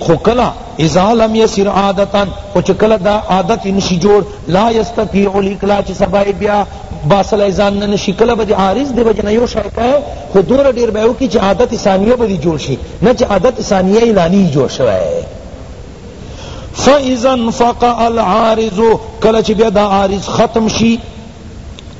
خو کله اذا لم يسر عادتا خو چه کله دا عادت نشی جوړ لا يستطيع الاقلاع چه سبا بیا باسل ایزان نشی کله بدی عارض دی وجنه یو شای کئ خو دور دیر بیو کی چه عادت ثانیه بدی جوړ شی نه چه عادت ثانیه اعلانی جوړ شوی فاذا انفقع العارض کله چه بیا دا عارض ختم شی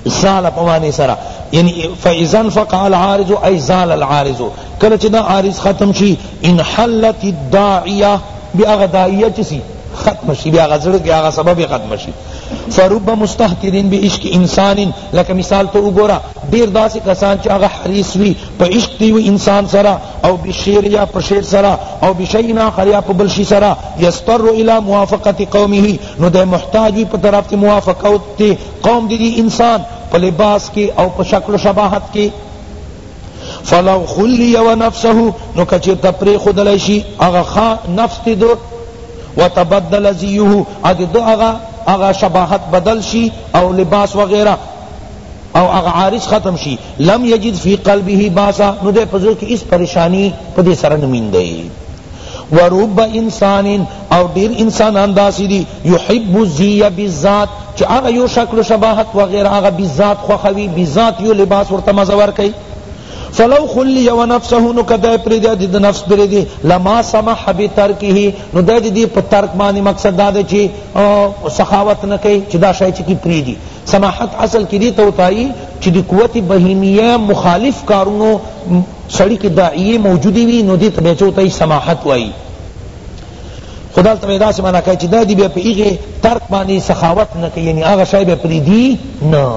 زال په معنی سره یعنی فاذا انفق العارض ای زال العارض کله چې دا عارض ختم شي ان حلت الداعیه بیا هغه داعیه چې سي ختم شي بیا هغه زړه کې هغه سبب ختم شي فرب مستهترین به عشق انسان لکه مثال ته وګوره ډیر داسې کسان چې هغه حریص وي په عشق دی وي انسان سره او بشیر یا په شیر سره او بشیء آخر یا په بل شي سره یستر الی موافقت قومه نو د محتاج وي په طرف موافقت تی قوم دی دی انسان په لباس کی او په شکل و شباهت کی فلو خلی و نفسه نو که چرته پریخودلی شی هغه ښه نفس تی دو و تبدل زیه او د دو هغه هغه شباهت بدل شی او لباس وغیره او هغه عارض ختم شی لم یجد فی قلبه باسا نو دی په زړه کی هیڅ پریشانی په دی سره نه میندی و رب انسان او ډیر انسانان داسی دی یحب الزی بالذات چه هغه یو شکل و شباهت وغیره هغه بالذات خوخوی بالذات یو لباس ورته مزه ورکی فلو خلی و نفسه نو کدای پر دی دی نفس پر دی لما سمح بترکه نو دی دی په ترک معنی مقصد دا دی چی سخاوت نکی چی دا شای چی کی پر دی سماحت اصل کی دی ته وتایی چی دی قوت بهیمیه مخالف کارونو سړی کی داعیه موجودی وی نو دی ته بیا چه وتایی سماحت وایی خو دلته به داسې معنا کوي چې دا دی بیا په هغې ترک باندې سخاوت نه کوي یعنی هغه شی به پرېږدي نه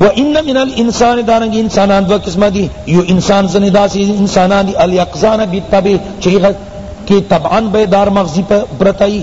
و ان من الانسان دارنگ انسانان دو قسم دی یو انسان زنی داسی انسانان دی الیقزان بالطبع چیغت کہ طبعا بیدار مغزی پرتائی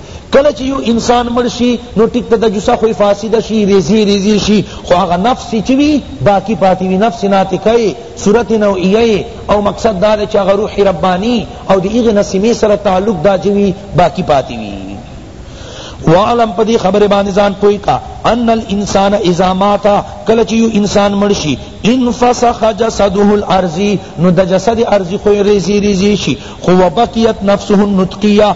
کله چې یو انسان مړ شي نو ټیک ته د جسه خو فاسده شي ریزی ریزی شي خو هغه نفس چې وي باقی پاتې وي نفس ناطقه صورت نوعیه او مقصد دا چې هغه روح ربانی او د هغې نه سمې سره تعلق دا چې وي باقی پاتې وي وعلم پدی خبر باندې ځان پوی کا ان الانسان اذا مات کله چې یو انسان مړ شي انفسخ جسده الارضی نو د جسد ارضی خو ریزی ریزی شي خو بقیت نفسه النطقیه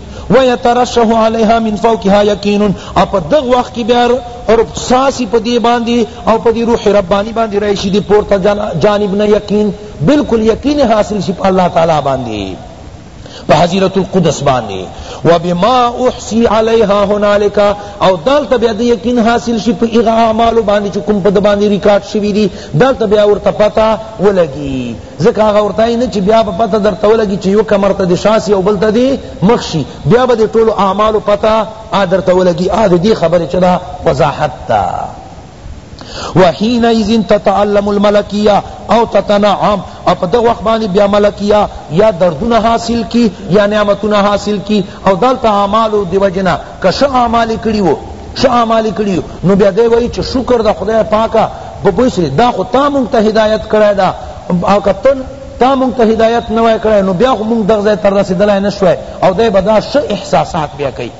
ويترشه عليها من فوقها يقين او په دغ وخت کې بیا رخصاصي په دې باندې او په دې روح رباني باندې راشي دې پورته جانب نه یقین بالکل یقین حاصل شي په الله تعالی باندې په حضرت القدس باندې وبما احصي عليها هنالك او دالته بیا د یقین حاصل شي په هغه اعمالو باندې چې کوم په د باندې ریکارډ شوي دي دالته بیا ورته پته ولګي ځکه هغه ورته وایي نه چې بیا به پته درته ولګي چې یو کمر ته دې شا شي او بل ته دې مخ شي بیا به دې ټولو اعمالو پته درته ولګي د دې خبرې چې دا وضاحت ده وحینئذ تتعلم الملکیہ او تتنعم او په دغه وخت باندې بیا ملکیہ یا دردونه حاصل کی یا نعمتونه حاصل کی او دلته اعمالو دی وجنا که ښه اعمال یې کړي وو ښه اعمال یې کړي نو بیا دی وایي چې شکر ده خدای پاکه په پوه شوې دا خو تا مونږ ته هدایت کړی ده او که ته تا مونږ ته هدایت نه وای کړی نو بیا خو مونږ دغه ځای ته رسېدلی نه شوای او دی به دا ښه احساسات بیا کوي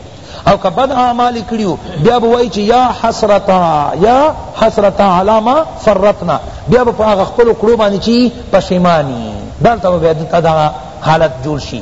او که بد اعمال یې کړي بیا به وایي چې یا حسرتا یا حسرتا علی ما فرطنا بیا به په هغه خپلو کړو باندې چې پښیماني دلته به بیا دلته دغه حالت جوړ شي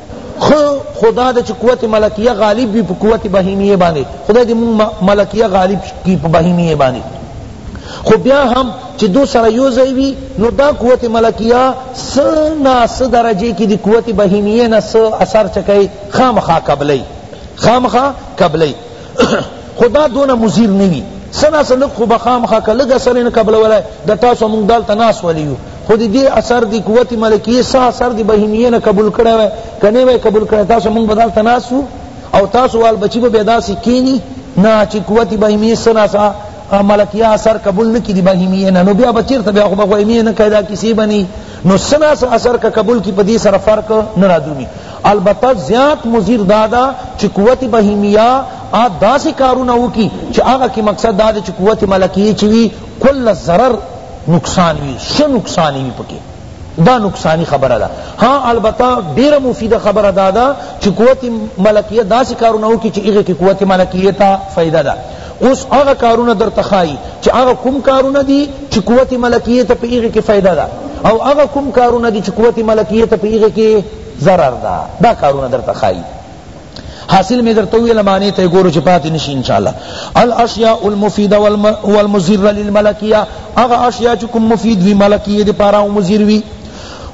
خو خدا د چې قوت ملکیه غالب وي په قوت بهیمیه باندې خدای دې مونږ ملکیه غالب کی په بهیمیه باندې خو بیا هم چې دو سره یو ځای وي نو دا قوت ملکیه څه نا څه درجې کې د قوت بهیمیه نه څه اثر چکی خامخا قبلی خامخا قبلی خو دا دونه مضر نه وي څه نا څه لږ خو به خامخا که لږ اثر یې نه قبلولی د تاسو موږ دلته ناست ولي یو خو د دې اثر د قوت ملکیې څه اثر د بهیمیې نه قبول کړی وای که نه وای قبول کړی تاسو موږ به دلته ناست وو او تاسو وال بچي به بیا داسې کښېني نه چې قوت بهیمیې څه نا څه ملکیه اثر قبول نکی دی بهیمیه نه نو بیا بچیر ته بیا خو بهیمیه نه کیدا کسی بنی نو سنا اثر کا قبول کی پدی سره فرق نه رادومی البته زیات مضر دا ده چی قوت بهیمیه آ داسی کارونه وکی چی هغه کی مقصد دا ده چی قوت ملکیه چی وی کل ضرر نقصان وی شه نقصان وی پکی دا نقصانی خبره ده ها البته ډیره مفیده خبره دا ده چی قوت ملکیه داسی کارونه وکی چی هغه کی قوت ملکیه تا فائدہ ده اوس هغه کارونه در تخای چی هغه کوم کارونه دی چی قوت ملکیه تا په هغه کی فائدہ ده او هغه کوم کارونه دی چی قوت ملکیه تا په هغه کی ضرر دا دا کارونه درته خای حاصل می درته ویل معنی ته ګورو چې پاتې نشي ان شاء الله الاشیاء المفیده والمضره للملکیه هغه اشیاء چې کوم مفید وی ملکیه د پاره او مضر وی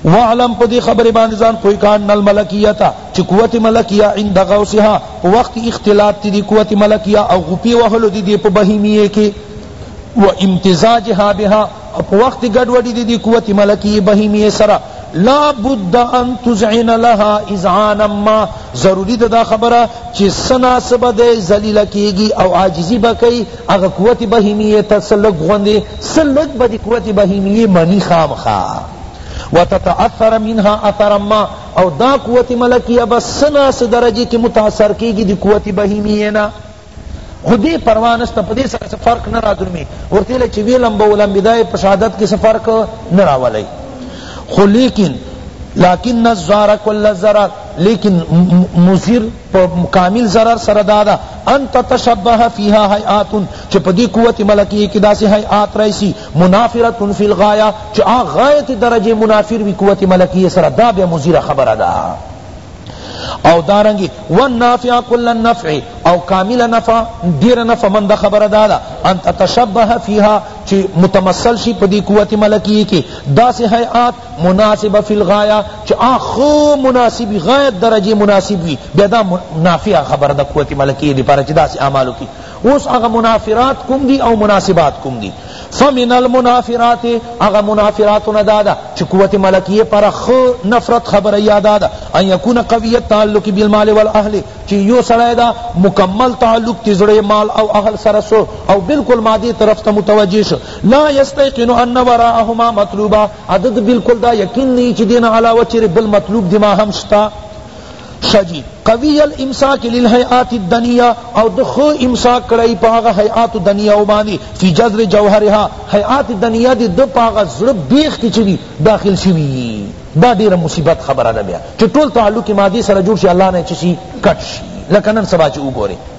وعلم پدی خبر باندې ځان کوئی کان نل ملکیتا چې قوت ملکیه عند غوسها وقت اختلاط دی قوت ملکیه او غپی وهلو دی په بهیمیه کې و امتزاجها بها او په وخت ګډوډی دی قوت ملکی بهیمیه سره لا بد ان تزعن لها اذعانا ما ضروری دا خبره چې سنا سبد ذلیل کیږي او عاجزی بکئی هغه قوت بهیمیه تسلق غوندې سلق بدی قوت بهیمیه منی خامخا وتتاثر منها اثر ما او دا قوت ملکیه بس سنا سے درجے کی متاثر کیږي دی قوت بهیمیه نه خو دی پروا نسته په دې سره څه فرق نه رادرومي ورته له چې وی لمبه ولمبي دا په شهادت کې څه فرق نه راولي خو لیکن لكن الزار كل الزرار لیکن مزیر کامل ضرر سره دادا ان تتشبه فيها هيئات چ پدی قوت ملکی کی داسی هيئات رئیسی منافرت فی الغایہ چ غایت درجه منافر وی قوت ملکی سره دا بیا مزیر خبر ادا او دارنگی والنافع کل النفع او کامل نفع دیر نفع مند خبر دادا ان تتشبه فیها چی متمثل شی پدی قوت ملکی کی داس حیات مناسب فی الغایہ چی آخو مناسب غایت درجے مناسب وی بیدا نافع خبر دا قوت ملکی دی پارا چی داس اعمالو کی اس اغا منافرات کم دی او مناسبات کم دی فمن المنافرات اغا منافرات نه دادا چه قوت ملکیه پر خ نفرت خبر یادا دا ان یکون قویت تعلق بالمال والاهل چه یو سړی دا مکمل تعلق تزړی مال او اهل سره سو او بالکل مادی طرف ته متوجه شو لا یستیقن ان وراءهما مطلوبا عدد بالکل دا یقین نی چه دین علاوه چه بل مطلوب دما هم شتا ښه جی قوی الامساک للهیئات الدنیه او ده ښه امساک کړی په هغه هیئات دنیه باندی فی جذر جوهرها هیئات دنیه دی ده په هغه زړه بیخ کی چی دی داخل شوی یی دا ډیره مصیبت خبره ده بیا چی ټول تعلق ما دی سره جوړ شی الله نه چی شی کټ شی لکه نن سبا چی وګوری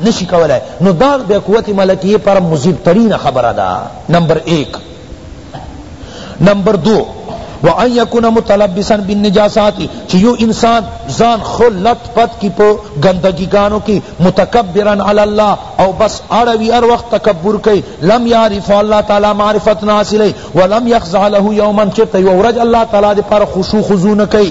نشی کولای نو دا د قوت ملکیه پر مضر ترین خبره ده نمبر ایک نمبر دو وان یکون متلبسا بالنجاسات چی یو انسان زان خلط پت کی پو گندگی گانو کی متکبرا علی اللہ او بس اڑوی ار وقت تکبر کئی لم یعرف اللہ تعالی معرفت ناصلی ولم یخزع له یوما چرت یو ورج اللہ تعالی دی پر خشوع خضوع نکی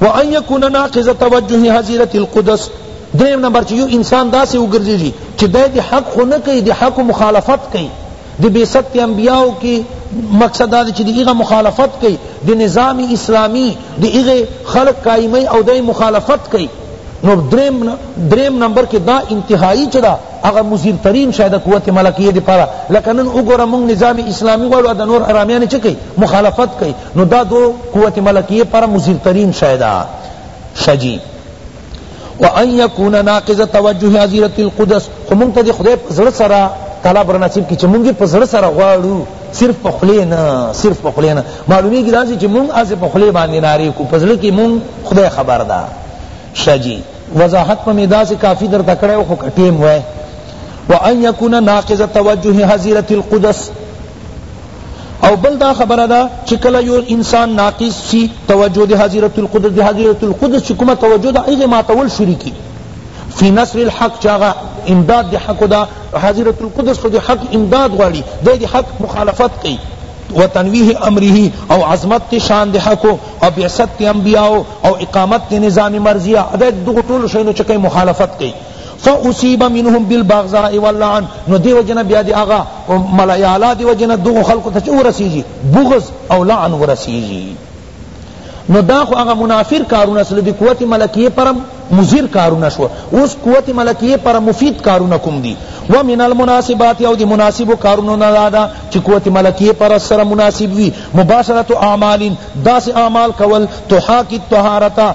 وان یکون ناقض توجه حظیرة القدس دریم نمبر چی یو انسان داسی وګرځیږي چی دی د حق خو نه کوي د حق مخالفت کوي د بعثت انبیاء کی مقصد دا چی دی هغه مخالفت کوي د نظام اسلامی د هغه خلق قائمي او دی مخالفت کوي نو دریم دریم نمبر کې دا انتهایی چدا هغه مزیر ترین شاید قوت ملکیه دی پاره لکه نن وګوره موږ نظام اسلامی غواړو د نور ارامیان چکی مخالفت کوي نو دا دو قوت ملکیه پر مضر ترین شئ دا شئ جی وان یکون ناقض توجه عزیرت القدس خو مونږ ته د خدای په زړه سره تعالی بر نصیب کی چې مونږ په زړه سره غواړو صرف په خلی نه صرف په خلی نه معلومیږي دا چې مونږ از په خلی باندې ناری کو په زړه کې مونږ خدای خبر ده شجی وضاحت په میدا سے کافی در تکڑے خو کټیم وای وان یکون ناقض توجه حزیرت القدس او بل دا خبره ده چی کله یو انسان ناقص سی توجه دی حضرت القدس دی حضرت القدس چی کومه توجه ده ایغه ماتول شروع کی فی نصر الحق چاغه امداد دی حق دا حضرت القدس خو دی حق امداد غواړي دی دی حق مخالفت کوي و تنویح امره او عظمت تی شان دی حق او بعثت تی انبیاء او اقامت تی نظام مرضیہ ادا دغه ټول شینو چکه مخالفت کوي فاصیب منهم بالبغضاء واللعن نو دی وجنا بیا دی آغا ملای اعلی دی وجنا دو خلق ته چو رسیږي بغض او لعن ورسیږي نو دا خو هغه منافر کارونه سره دی قوت ملکیه پرم مضر کارونه شو اوس قوت ملکیه پر مفید کارونه کوم دی و من المناسبات او دی مناسب کارونه نه دادا چې قوت ملکیه پر سره مناسب وی مباشرت اعمال داس اعمال کول تو حاکی طهارتا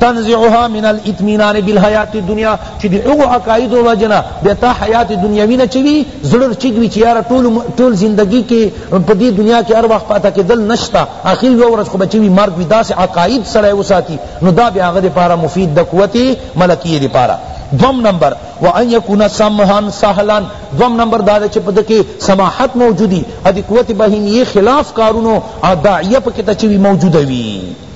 تنزعها من الاطمینان بالحیات الدنیا چی دی هغو عقاید وجنا بیتا حیات دنیاوی نه چوی زړه چګوی چی یار ټول ټول زندگی کی په دی دنیا کی هر وخت پاتا کی دل نشتا اخر یو ورځ خو بچوی مرګ وی داس عقاید سره وساتی نو دا بیا غد پارا مفید د قوت ملکی دی پارا دوم نمبر وان یکون سمحا سهلا دوم نمبر دا چی پد کی سماحت موجودی ادی قوت بہیمی خلاف کارونو داعیه پکتا چوی موجود وی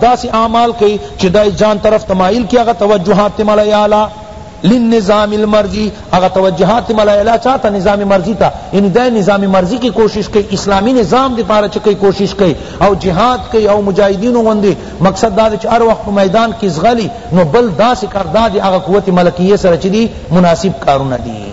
داسی اعمال کئی چی دای جان طرف ته مائل کی هغه توجهات ملای اعلی للنظام المرضی هغه توجهات ملای اعلی چاته نظام مرضی تا یعنی دای نظام مرضی کی کوشش کئی اسلامی نظام دی پارا چکی کوشش کئی او جہاد کئی او مجاہدین غوندی مقصد دا چی ہر وخت میدان کی زغلی نو بل داسی کردار دی هغه قوت ملکیه سره چی دی مناسب کارونه دی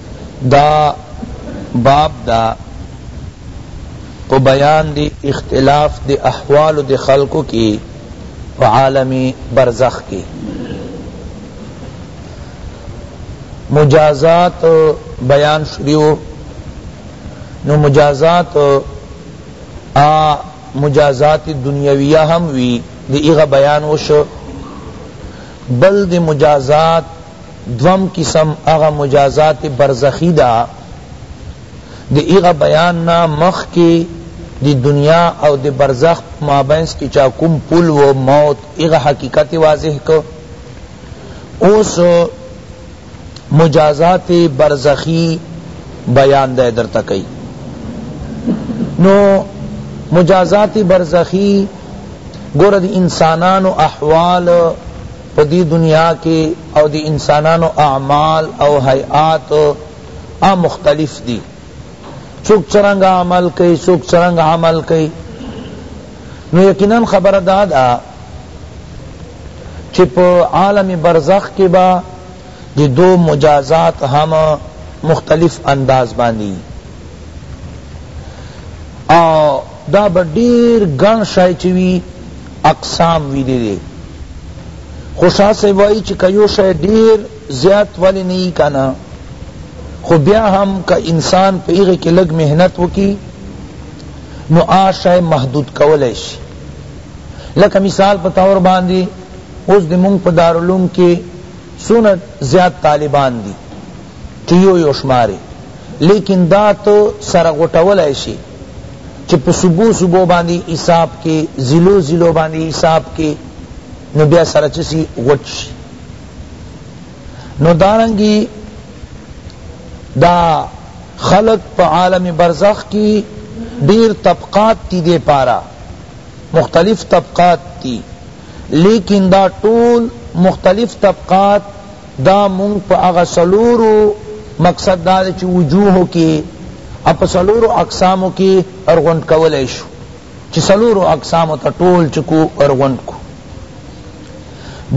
دا باب ده په بیان دی اختلاف دی احوالو دی خلقو کی په عالم برزخ کی مجازات بیان شریو نو مجازات آ مجازات دنیویہ ہم وی دی ایغا بیان وشو بل دی مجازات دوهم قسم هغه مجازات برزخی ده د هغه بیان نه مخکی دی دنیا او دی برزخ په مابینس کی چا کوم پل و موت هغه حقیقت واضح کو اوس مجازات برزخی بیان ده در تکی نو مجازات برزخی گورد انسانان و احوال په دې دنیا کې او د انسانانو اعمال او هیئات هم مختلف دي څوک څرنګه عمل کوي څوک څرنګه عمل کوي نو یقینا خبره دا ده چې په عالم برزخ کې به د دو مجازات هم مختلف انداز باندې او دا به ډیر ګڼ شای چی وی اقسام وی دی دی خو شاه صاحب وایی چی که یو شای ډیر زیات ولی نه یی کنه خو بیا هم که انسان په هغه کی لږ محنت وکی نو آ شای محدود کولای شی لکه مثال په طور باندی اوس د مونږ په دارالعلوم کی څونه زیات طالبان دی تيو يو شماري ليکن دا ته سره غټولای شي چه په صوبو صوبو باندی حساب کی ضلعو ضلعو باندی حساب کی نو بیا سره چسی غټ شي نو دارنګي دا خلق په عالم برزخ کی ډیر طبقات تی دے پارا مختلف طبقات تی لیکن دا ټول مختلف طبقات دا مونږ په هغه څلورو مقصد دا دی چی وجوهو کی او په څلورو اقسامو کی ورغونډ کولای شو چی څلورو اقسامو ته ټول چی کو ورغونډ کو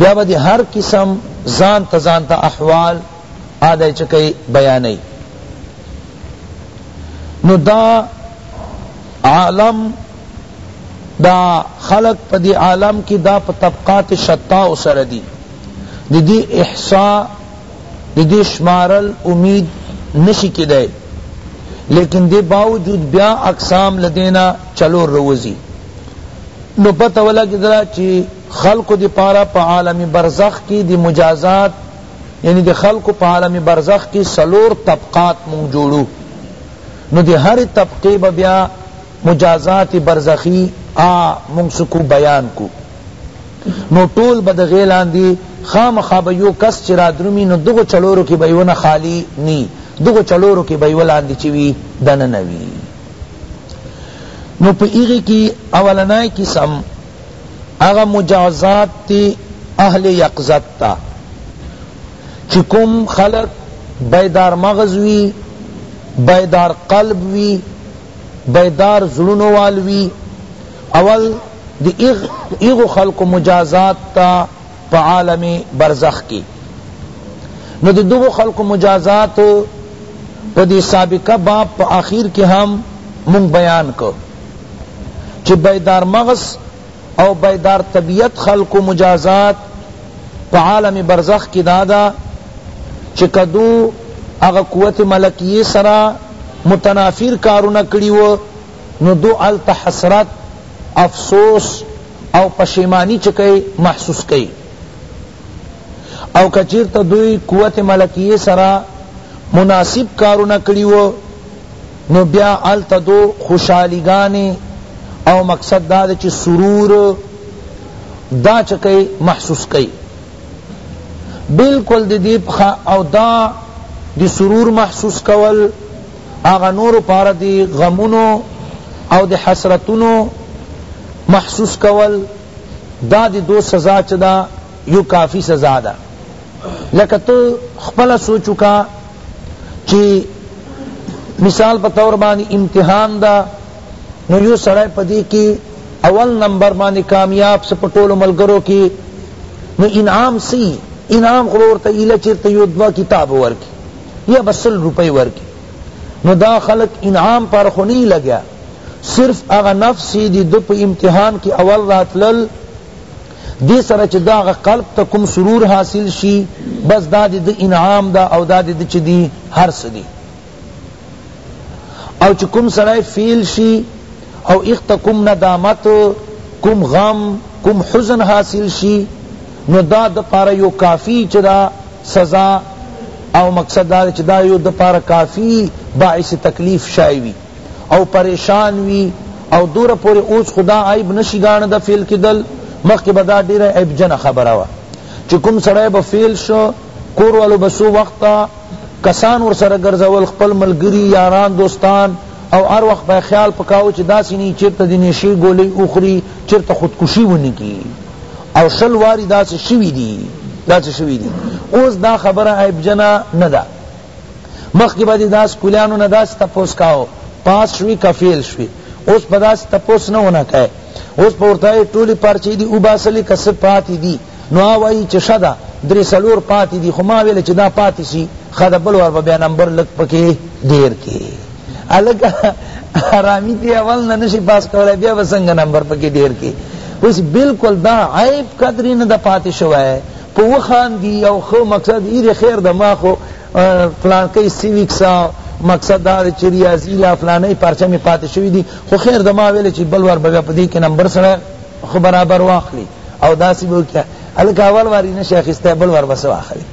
بیا به دی هر قسم ځان ته ځان ته احوال آده چی کئی بیانی نو دا عالم دا خلق پا دی عالم کی دا پا طبقات شتاء سره دی دی دی احصاء دی دی شمارل امید نشی کیدای لیکن دی باوجود بیا اقسام لدینا چلور روزی نو پتہ ولگی درا چی خلق دی پارا پا عالم برزخ کی دی مجازات یعنی دی خلق پا عالم برزخ کی سلور طبقات مونگ جوڑو نو دی ہر طبقے با بیا مجازات برزخی آ مونږ څه کو بیان کو نو ټول به د غی لاندی خامخا به یو کس چی رادرومی نو دغو چړورو کی به یو نه خالی نی دغو چړورو کی به یو لاندی چی وی دننه وی نو په هغی کی اولنای قسم هغه مجازات تی اهل یقظت تا چی کوم خلق بیدار مغز وی بیدار قلب وی بیدار زړونو وال وی اول د هغو خلقو مجازات ته په عالم برزخ کی نو د دغو خلقو مجازات په دی سابقه باب په آخر کی هم مونږ بیان کو چی بیدار مغز او بیدار طبیعت خلقو مجازات په عالم برزخ کی دا ده چه که دو هغه قوت ملکیه سره متنافر کارونه کړی وو نو دو هلته حسرت افسوس او پشیمانی چه کئ محسوس کئ او که چیرته دوی قوت ملکیه سره مناسب کارونه کړی وو نو بیا هلته دو خوشحالی ګانی او مقصد دا دی چی سرور دا چه کئی محسوس کئی بلکل دی دی پخا او دا دی سرور محسوس کول آغا نور پار دی غمونو او دی حسرتونو محسوس کول دا دی دو سزا چه دا یو کافی سزا دا لکه تو خپل سوچو کا چی مثال په طور باندې امتحان دا نو یو سړی په دې کې اول نمبر باندې کامیاب سه په ټولو ملګرو کې نو انعام سی انعام خو ورته ایله چیرته یو دوه کتاب ورکي یا به سل روپۍ ورکي نو دا خلق انعام پر خو نه لګیا صرف هغه نفس دی دو په امتحان کې اول راتلل دې سره چې دا هغه قلب ته کوم سرور حاصل شي بس دا د ده انعام ده او دا د ده چې دي هر څه دي او چې کوم سړی فیل شي او ایخ ته کوم ندامت کوم غم کوم حزن حاصل شي نو دا د پاره یو کافی چې دا سزا او مقصد دا چې دا یو د پاره کافی باعث تکلیف شایوی او پریشان وی او دور پوری اوس خو دا عیب نشی ګانه د فیل کیدل مخکی به دا ډیره عیب جنه خبره وه چې کوم سړی به فیل شو کور والو به سو وخت کسان ورسره ګرځول خپل ملګری یاران دوستان او هر وخت به خیال پکاو چې داسې نه چیرته د نشې ګولۍ وخوري چیرته خودکشي ونه کړي او شل واری داسې شوي دي داسې شوي دي اوس دا خبره عیب جنه نه ده مخکې به دې داس کولیانو نه داس تپوس کاو پاس شوی که فیل شوی اوس په داس تپوس نه ونه کای اوس په ورته ټولی پرچې دی او باسلی که څه پاتې دی نو آوائی چه شده دری سلور پاتی دی خو ما ویل چه دا پاتی سی خد بل ور بیا نمبر لک پکی دیر کی الک حرامی تی اول نه نشی پاس کوله بیا وسنګ نمبر پکی دیر کی اوس بالکل دا عیب قدری نه د پاتی شوه په وخاندی او خو مقصد ای دی خیر ده ما خو فلانکی سیویکس مقصد دا دی چی ریاضی لا فلانی پارچه می پاتی شوی دی خو خیر ده ما ویلی چی بل وار بیا په دی که نمبر سره خو برابر واخلی او داسی بو کیا الکه اول واری نشی اخیسته بل وار بس واخلی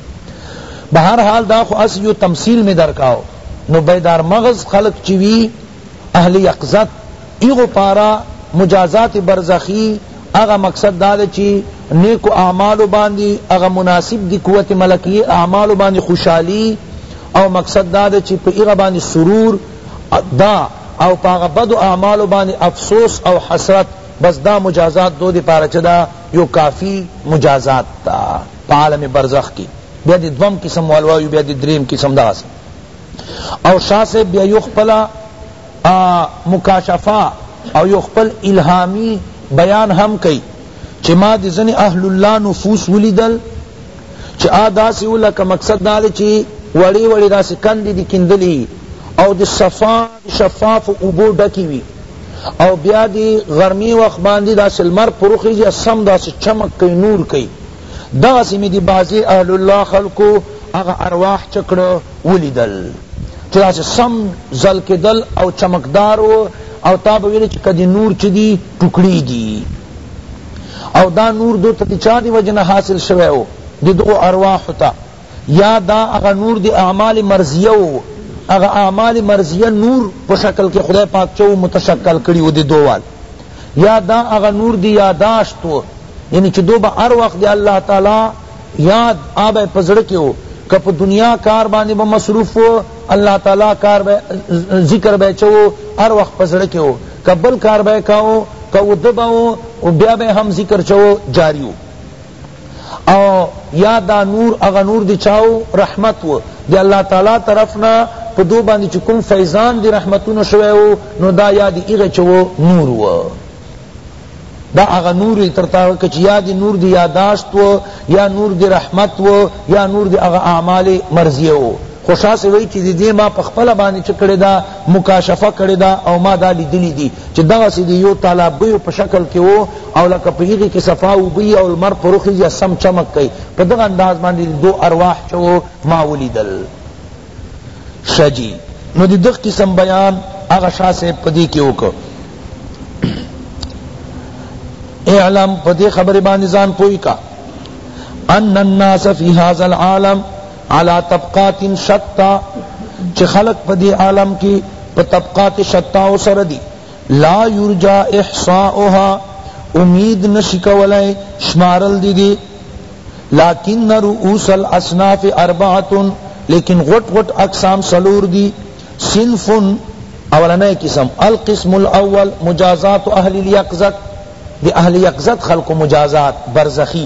بهر حال دا خو اس یو تمثیل می درکاو نو بیدار مغز خلق چی وی اهل یقظت هغو پاره مجازات برزخی هغه مقصد دا دی چی نیکو اعمالو باندی هغه مناسب دی قوت ملکیه اعمالو باندی خوشحالی او مقصد دا دی چی په هغه باندی سرور دا او په هغه بدو اعمالو باندی افسوس او حسرت بس دا مجازات دو دی پاره چه دا یو کافی مجازات دا په عالم برزخ کی بیا دی دوم قسم والوایو بیا دی دریم قسم دغسی او شاہ صاحب بیا یو خپل مکاشفه او یو خپل الهامی بیان هم کئی چی ما دی ځنی اهل الله نفوس ولیدل چی آ داسی و لکه مقصد دا دی چی وړی وړی داسی کندی دی کیندلی او دی صفا شفاف اوبو ډکی وی او بیا دی غرمی وخت باندی داسی لمر پروخیجی سم داسی چمک کئی نور کئی دغسی می دی بعضی اهل الله خلقو هغه ارواح چه کړه ولیدل چه داسی سم ځلکیدل او چمکدار و او تا به ویل چه کدی نور چه دی ټوکړی دی او دا نور دوته دی چا دی وجه نه حاصل شوی و دی دغو ارواحو ته یا دا هغه نور د اعمال مرضیه وو هغه اعمال مرضیه نور په شکل کې خدای پاک چو متشکل کړي و د دوال یا دا هغه نور د یاداشت وو یعنی چې دو به هر وخت د الله تعالی یاد آب په زړه کې وو که په دنیا کار باندې به مصروف وو الله تعالی کار به ذکر به چو هر وخت په زړه کې وو که بل کار به کاو که ودباو بیا به هم ذکر چو جاری وو او یا دا نور اغا نور دی چاو رحمت و دی اللہ تعالی طرفنا پا دو باندی چی کم فیضان دی رحمتون شوئے و نو دا یا دی اغا چو نور و دا اغا نور ترتا کچ یا دی نور دی یاداشت و یا نور دی رحمت و یا نور دی اغا اعمال مرضیه و خوشا سے وئی چی دی ما پخپل باندی چکڑی دا مکاشفه کړی ده او ما دا لیدلی دی چی دغسی د یو تالابیو په شکل کی وو او لکه په هغی کی صفا اوبه یی او لمر پر وخیژی یا سم چمک کئی په دغه انداز باندی د دو ارواح چه وو ما ولیدل شه جی نو د دغ قسم بیان هغه شاه صاحب په دی کی وکړ اعلم په دی خبر باندی ځان پوی کا ان الناس فی هذا العالم علی طبقات شتی چه خلق پا دی عالم کی پا طبقات شتاو سره دی لا یرجی احصاؤها امید نشی کولای شمارل دی دی لکن رؤوس الاصناف اربعة لیکن غٹ غٹ اقسام سلور دی صنف اولنی قسم القسم الاول مجازات اہل الیقظت دی اہل یقظت خلق مجازات برزخی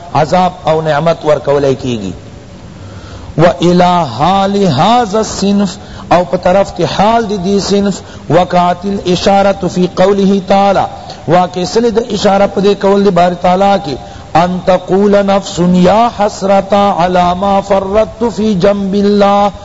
عذاب او نعمت ورکولای کیږی و الی حال هذا الصنف او په طرف تی حال دی دی صنف وقعت الاشارۃ فی قوله تعالی واقع سل د اشارہ په دې قول دی بار تعالی کی ان تقول نفس یا حسرتا علی ما فرطت فی جنب الله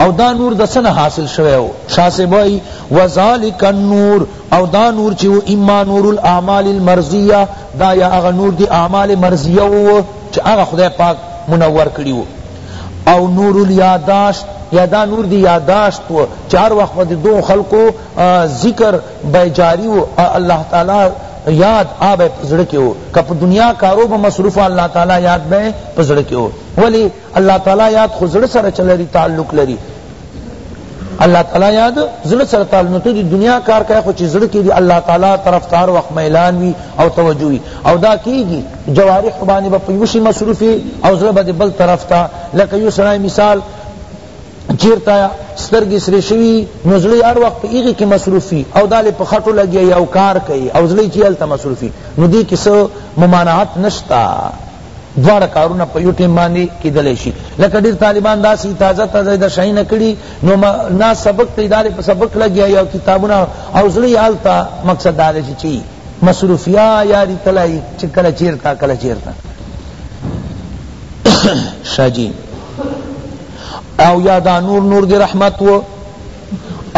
او دا نور د سنه حاصل شوه او شاه سے وای وذالک النور او دا نور چې و اما نور الاعمال المرضیه دا یا هغه نور دی اعمال مرضیه و چې هغه خدای پاک منور کړی و او نور الیاداشت یا دا نور دی یاداشت و چار وقت و دی دو خلقو ذکر بیجاری و اللہ تعالی یاد آب پزڑکے ہو کپ دنیا کارو با مصروف اللہ تعالی یاد بے پزڑکے ہو ولی الله تعالی یاد خو زړه سره چلری تعلق لري الله تعالی یاد زړه سره تعلق نو ته د دنیا کار کوي خو چې زړه کې دی الله تعالی طرف تار وخت میلان وي او توجه وي او دا کیږي جوارح باندې به پوشي مصروفي او زړه به بل طرف ته لکه یو سړی مثال چیرتا سترګې سرې شوي نو زړه هر وخت په هغې کې مصروف وي او دا لې په خټو لګیا او کار کوي او زړه چې هلته مصروف وي نو دې کې څه ممانعت نشته دواړه کارونه په یو ټیم باندې کیدلی شي لکه ډیر طالبان داسې تازه تازه د شاینه کړي نو نا سبق ته ادارې په سبق لګیا یا کتابونه او زړه حالتا مقصد دا شي چی مصروفیا یاری کله کله چیرتا کله چیرتا شاجی او یا دا نور نور دی رحمت و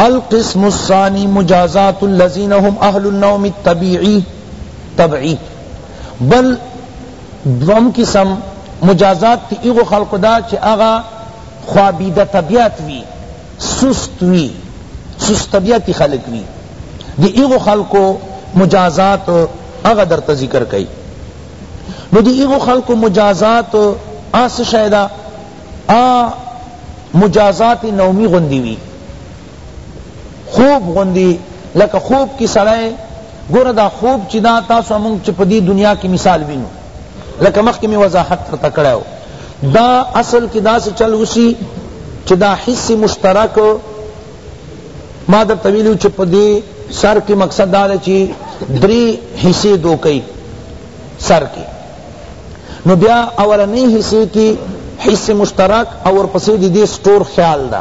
القسم الثانی مجازات الذین هم اهل النوم الطبیعی طبعی بل دوم قسم مجازات تی ایغو خلق دا چی اغا خوابیده طبیعت وی سست وی سست طبیعتی خلق وی دی ایغو خلق مجازات اغا در تا ذکر کئی نو دی ایغو خلق مجازات آس شایدہ آ مجازات نومی غندی وی خوب غوندی لکه خوب کی سړی ګوره دا خوب چی دا تاسو مونږ چی په دې دنیا کی مثال وینو لکه مخکې می وضاحت درته کړی دا اصل کی داسې چل وسی چی دا حس مشترک ما در طویلو چی په دې سر کی مقصد دا دی چی دری حصے دو کئی سر کی نو بیا اولنی حصے کی حس مشترک اور پسې دې سٹور خیال دا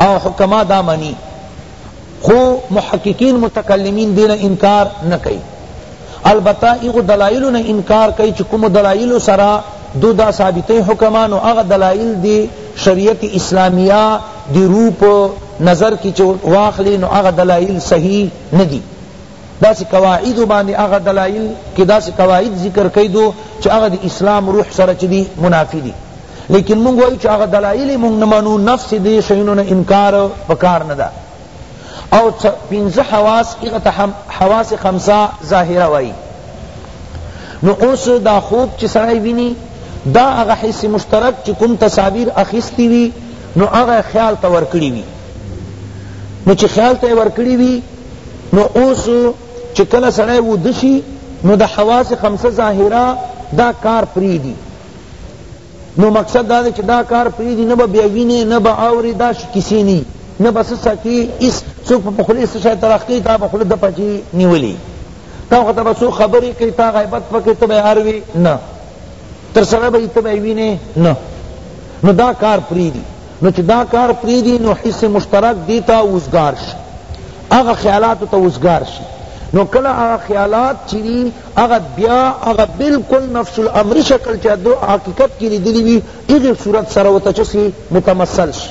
او حکما دا منی خو محققین متکلمین دین انکار نکی البته ایغو دلائلو نه انکار کئی چی کم دلائلو سرا دو دا ثابتی حکمانو اغا دلائل دی شریعت اسلامیہ دی روپ نظر کی چو واخلی نو اغا دلائل صحیح ندی داسی قواعد باندې هغه دلائل که داسی قواعد ذکر کئی دو چه هغه دی اسلام روح سره چه دی منافی دی لیکن مونږ وایو چې هغه دلایل مونږ نه منو نفس دې شیونو نه انکار پکار نه ده او پنځه حواس هغه ته حواس خمسه ظاهره وایي نو اوس دا خوب چې سړی ویني دا هغه حس مشترک چې کوم تصاویر اخیستی وي نو هغه خیال ته ورکړي وي نو چې خیال ته ورکړي وي نو اوس چې کله سړی وده شي نو د حواس خمسه ظاهره دا کار پریدي نو مقصد دا چې دا کار پریدي نه به بیا وینې نه به اوري دا کسی نی نه به څه سکي هېڅ څوک په خولې څه شی ترقي تا په خوله دپه چې نیولي تا خو ته به څو خبرې کوي تا غیبت پکې ته به اروي نه تر سره به ته به وینې نه نو دا کار پریدی نو چې دا کار پریدی نو حس مشترک دیتا وزګار شي هغه خیالات ته وزګار شي نو کله هغه خیالات چې وي هغه بیا هغه بالکل نفس الامر شکل چې د حقیقت کې لیدلی وي هغې صورت سره ورته چسي متمثل شي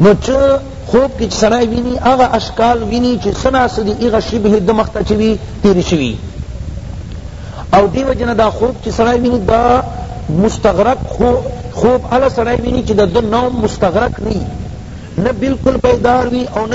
نو چه خوب کی چه سړی وینی هغه اشکال وینی چه سنا سدی هغه شبه د مخته چه وی تیر شوی او دیو جن دا خوب چه سړی وینی دا مستغرق خوب علا سړی وینی چه دا دو نوم مستغرق نی نه بالکل بیدار وی او نه